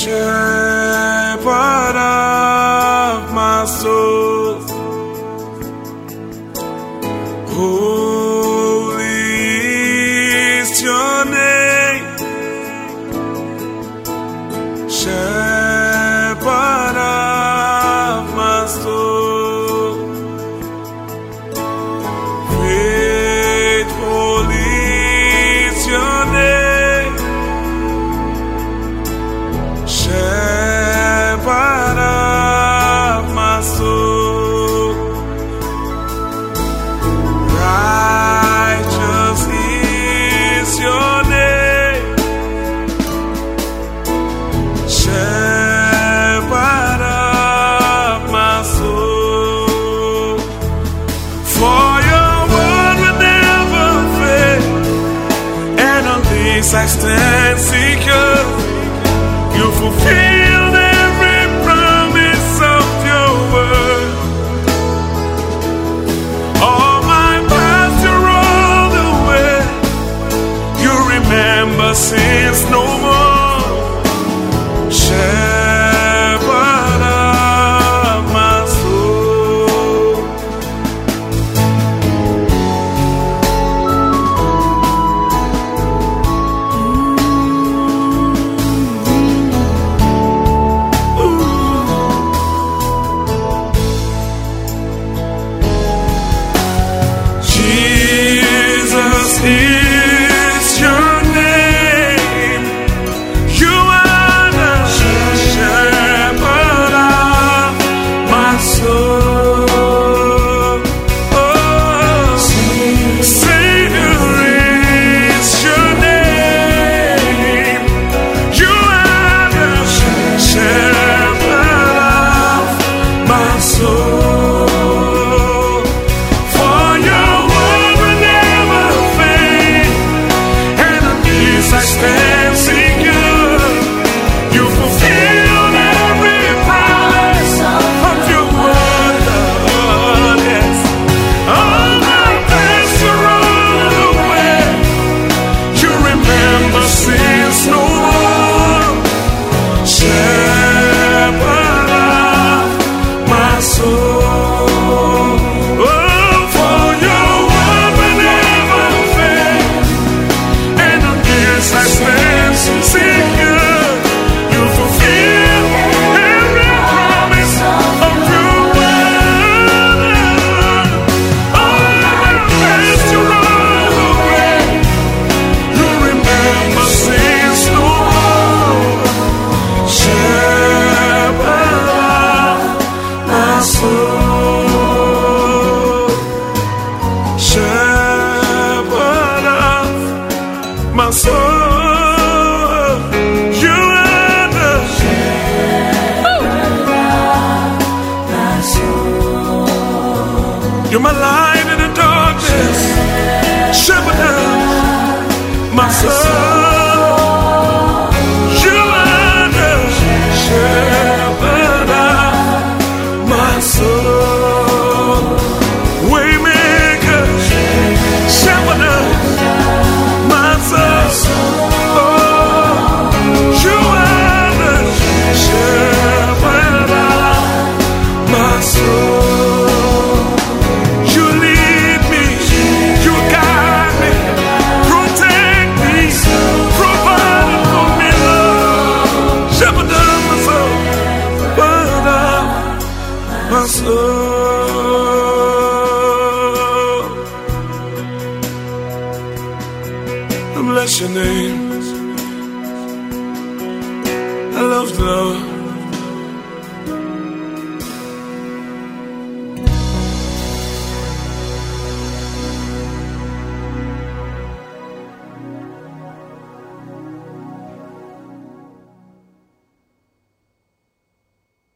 shepherd of my soul. Holy is your name. I stand secure, you fulfill. So. my soul. Bless your name.